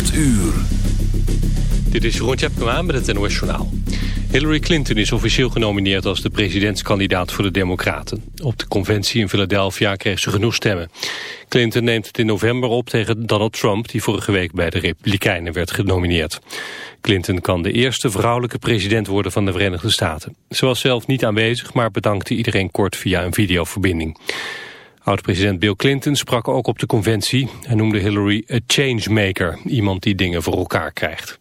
8 uur. Dit is Jeroen Tjepkema met het NOS Journaal. Hillary Clinton is officieel genomineerd als de presidentskandidaat voor de Democraten. Op de conventie in Philadelphia kreeg ze genoeg stemmen. Clinton neemt het in november op tegen Donald Trump... die vorige week bij de Republikeinen werd genomineerd. Clinton kan de eerste vrouwelijke president worden van de Verenigde Staten. Ze was zelf niet aanwezig, maar bedankte iedereen kort via een videoverbinding. Oud-president Bill Clinton sprak ook op de conventie. Hij noemde Hillary a changemaker, iemand die dingen voor elkaar krijgt.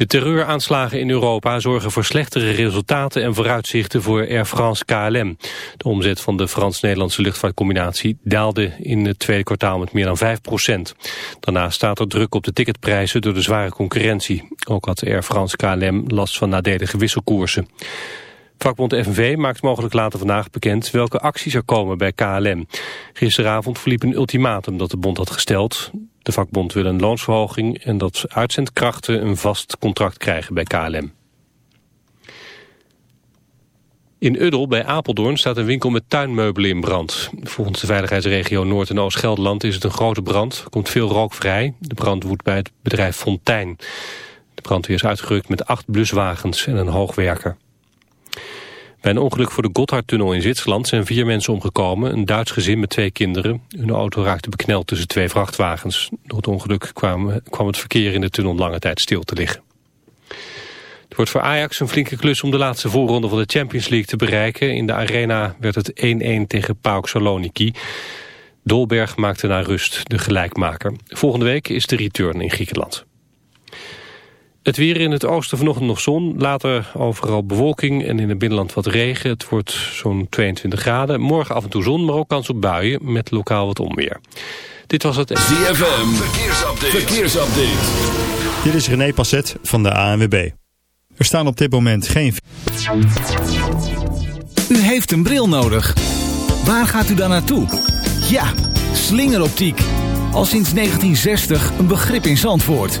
De terreuraanslagen in Europa zorgen voor slechtere resultaten en vooruitzichten voor Air France KLM. De omzet van de Frans-Nederlandse luchtvaartcombinatie daalde in het tweede kwartaal met meer dan 5 procent. Daarnaast staat er druk op de ticketprijzen door de zware concurrentie. Ook had Air France KLM last van nadelige wisselkoersen. Vakbond FNV maakt mogelijk later vandaag bekend welke acties er komen bij KLM. Gisteravond verliep een ultimatum dat de bond had gesteld. De vakbond wil een loonsverhoging en dat uitzendkrachten een vast contract krijgen bij KLM. In Uddel bij Apeldoorn staat een winkel met tuinmeubelen in brand. Volgens de veiligheidsregio Noord- en Oost-Gelderland is het een grote brand. Er komt veel rook vrij. De brand woedt bij het bedrijf Fontijn. De brandweer is uitgerukt met acht bluswagens en een hoogwerker. Bij een ongeluk voor de Gotthardtunnel in Zwitserland zijn vier mensen omgekomen. Een Duits gezin met twee kinderen. Hun auto raakte bekneld tussen twee vrachtwagens. Door het ongeluk kwam, kwam het verkeer in de tunnel lange tijd stil te liggen. Het wordt voor Ajax een flinke klus om de laatste voorronde van de Champions League te bereiken. In de arena werd het 1-1 tegen PAOK Saloniki. Dolberg maakte naar rust de gelijkmaker. Volgende week is de return in Griekenland. Het weer in het oosten vanochtend nog zon, later overal bewolking en in het binnenland wat regen. Het wordt zo'n 22 graden. Morgen af en toe zon, maar ook kans op buien met lokaal wat onweer. Dit was het... ZFM, verkeersupdate. verkeersupdate. Dit is René Passet van de ANWB. Er staan op dit moment geen... U heeft een bril nodig. Waar gaat u dan naartoe? Ja, slingeroptiek. Al sinds 1960 een begrip in Zandvoort.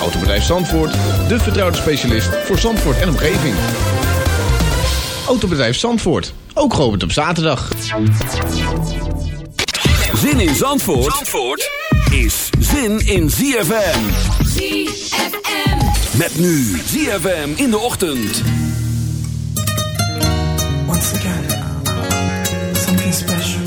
Autobedrijf Zandvoort, de vertrouwde specialist voor Zandvoort en omgeving. Autobedrijf Zandvoort, ook geopend op zaterdag. Zin in Zandvoort, Zandvoort is zin in ZFM. ZFM. Met nu ZFM in de ochtend. Once again, something special.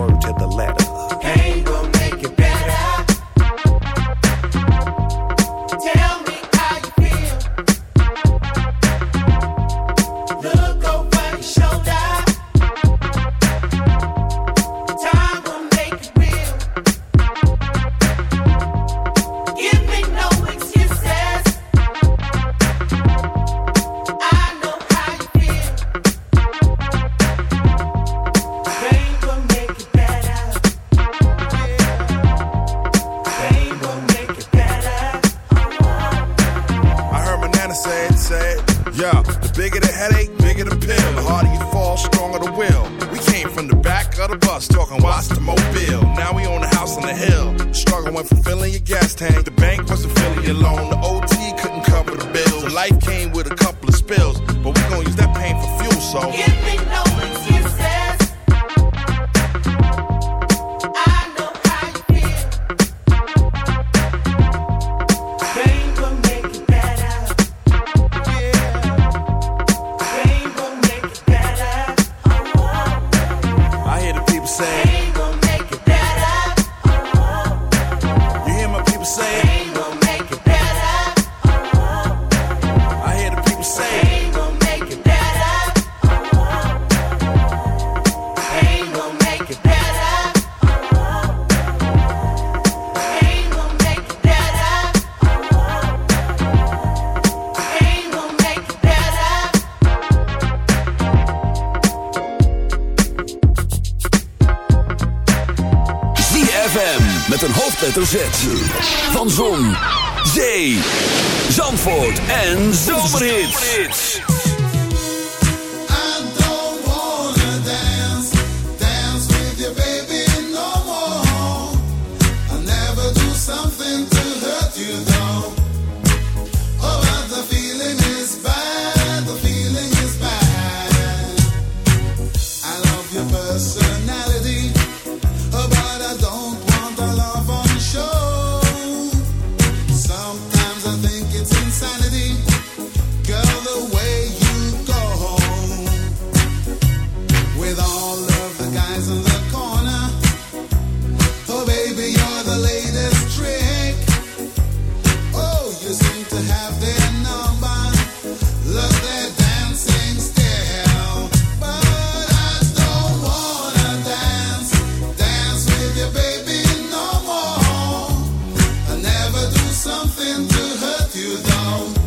nothing to hurt you down.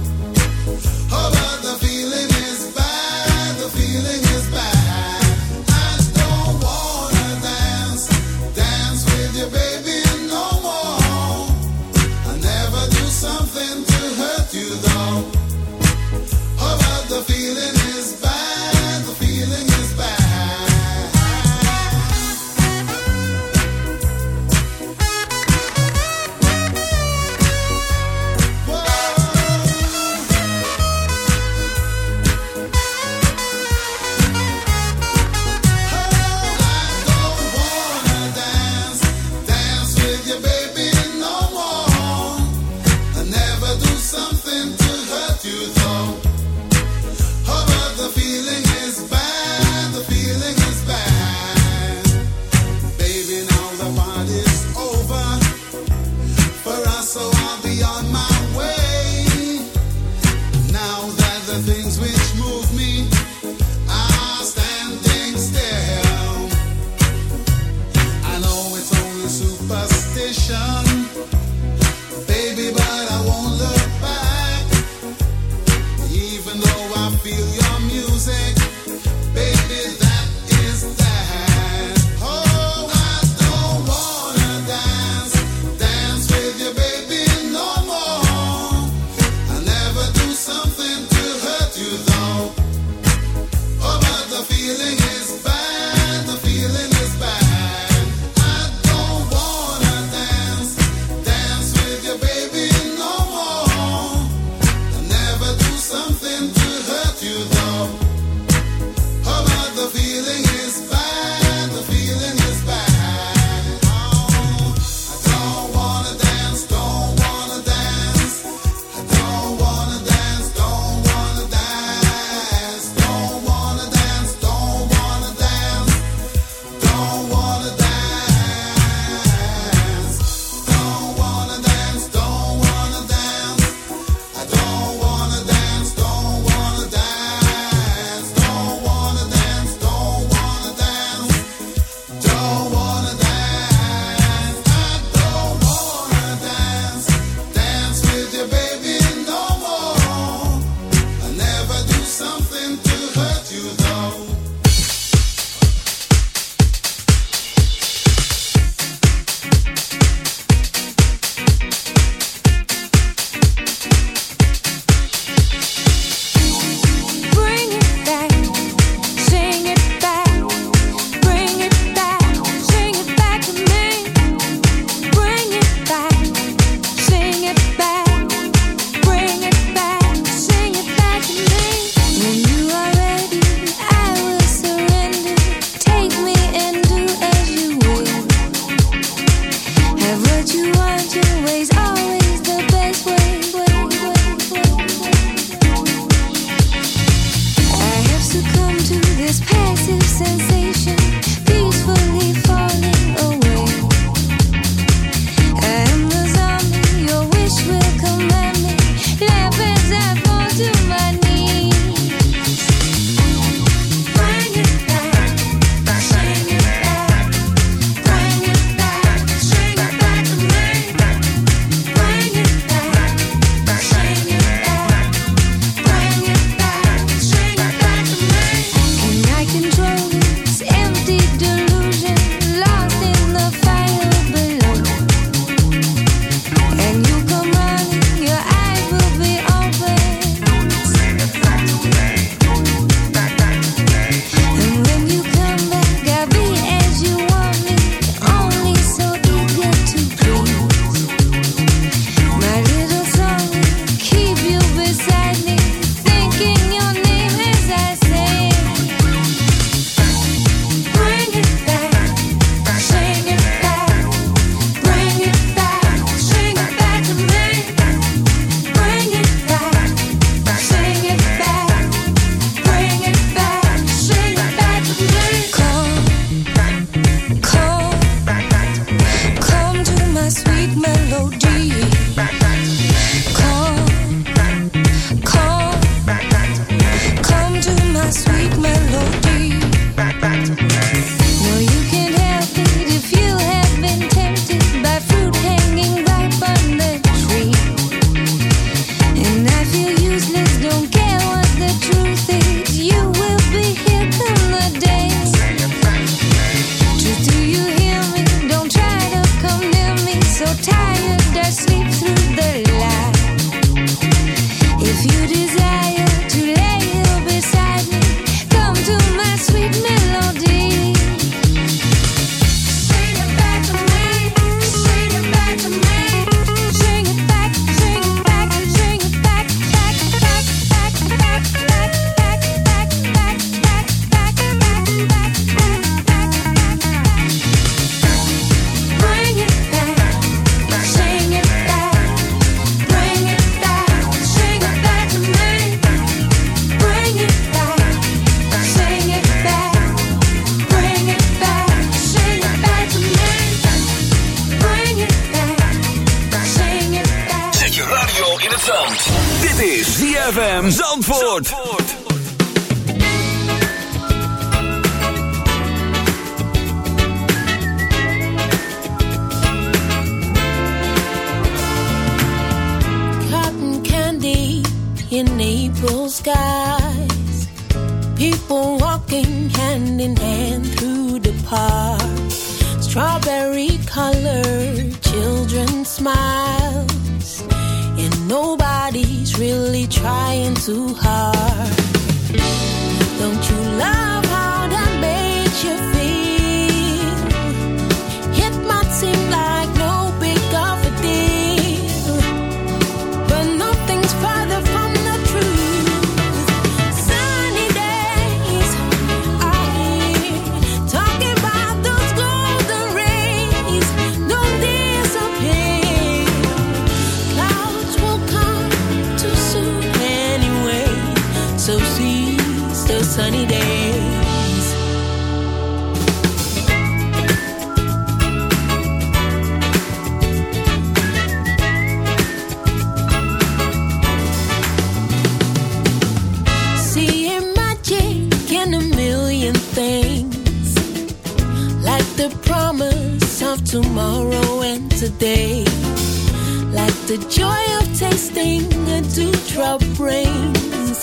the joy of tasting a dewdrop brings.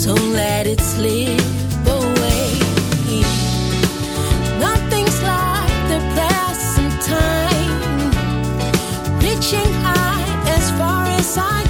So let it slip away. Nothing's like the present time, reaching high as far as I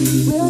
We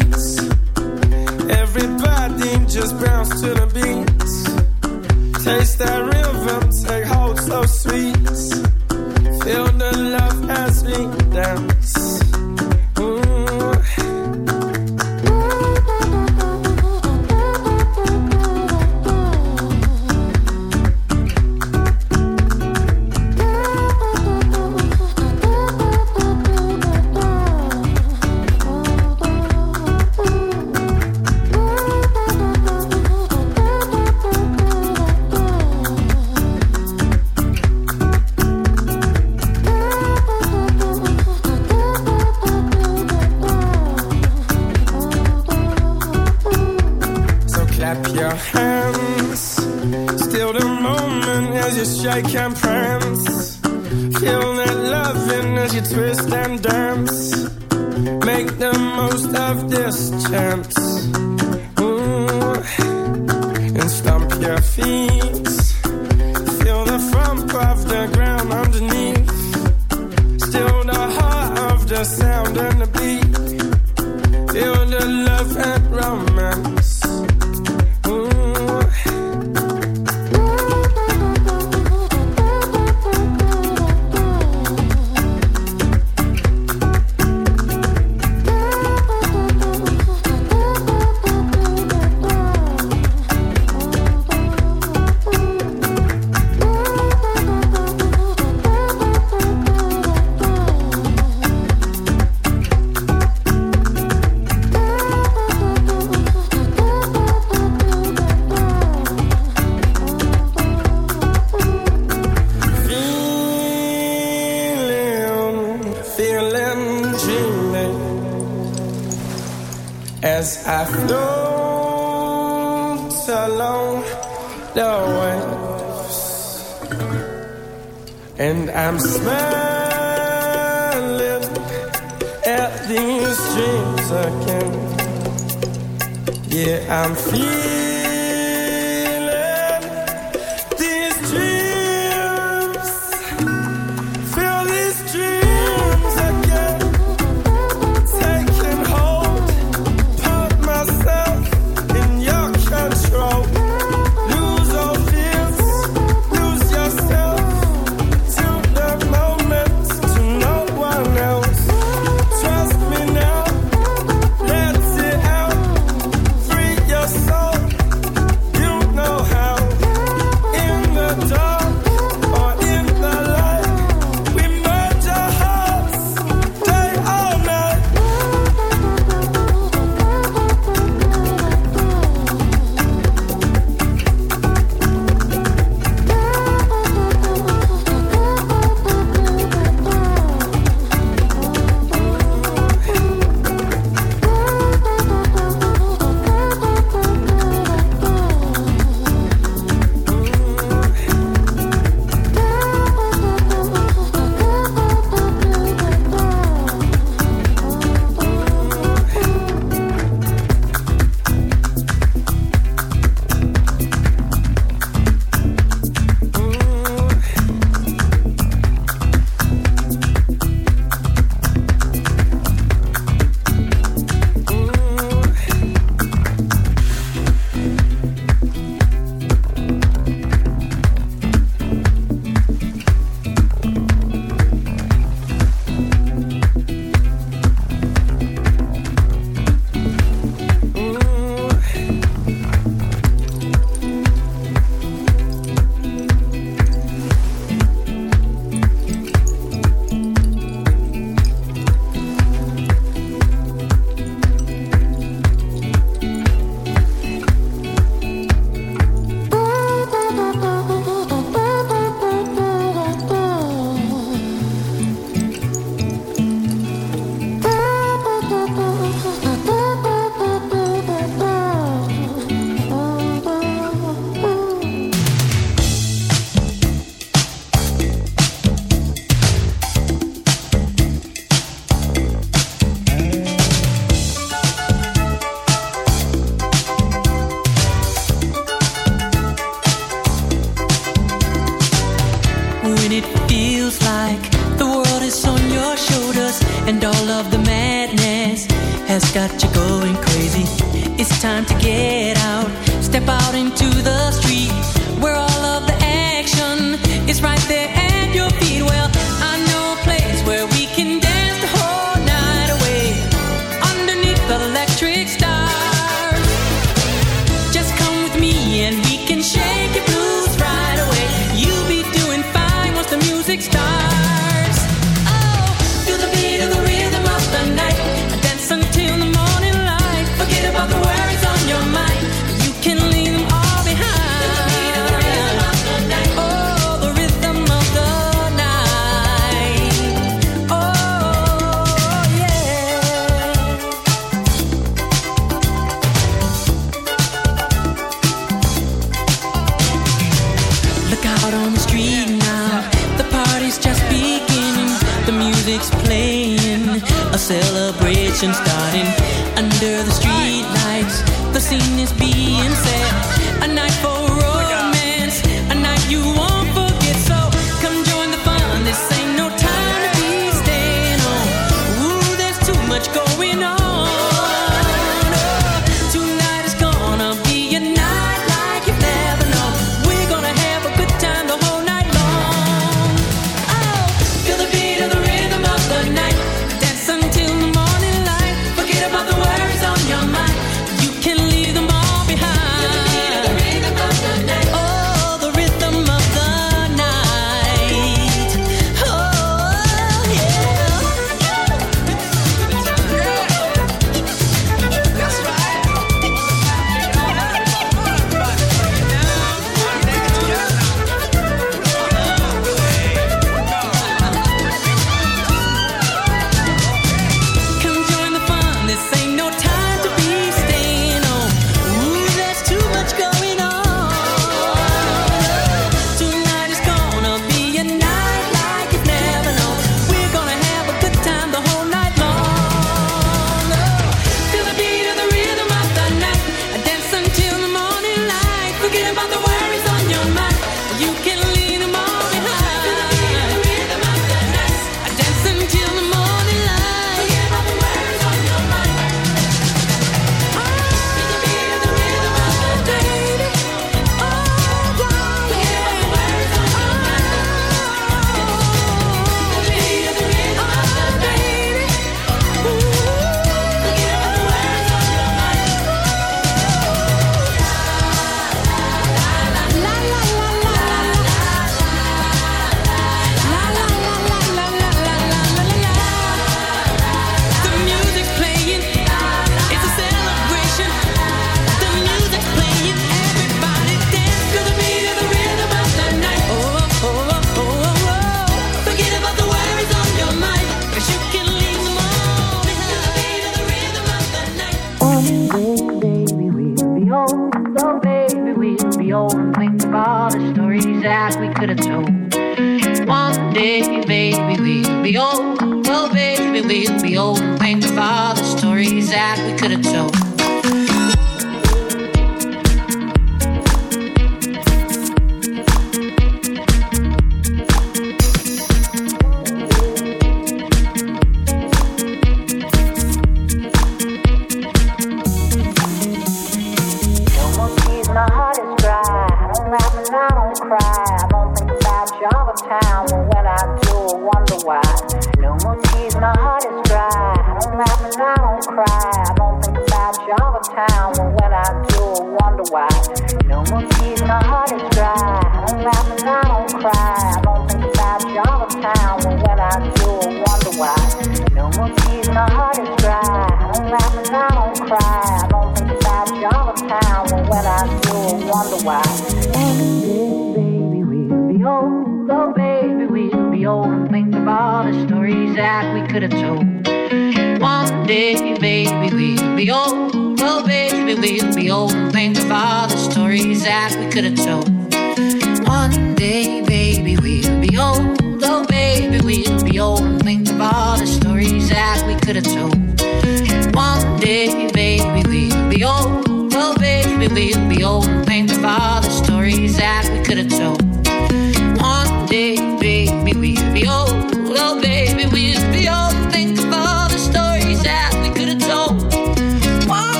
Into the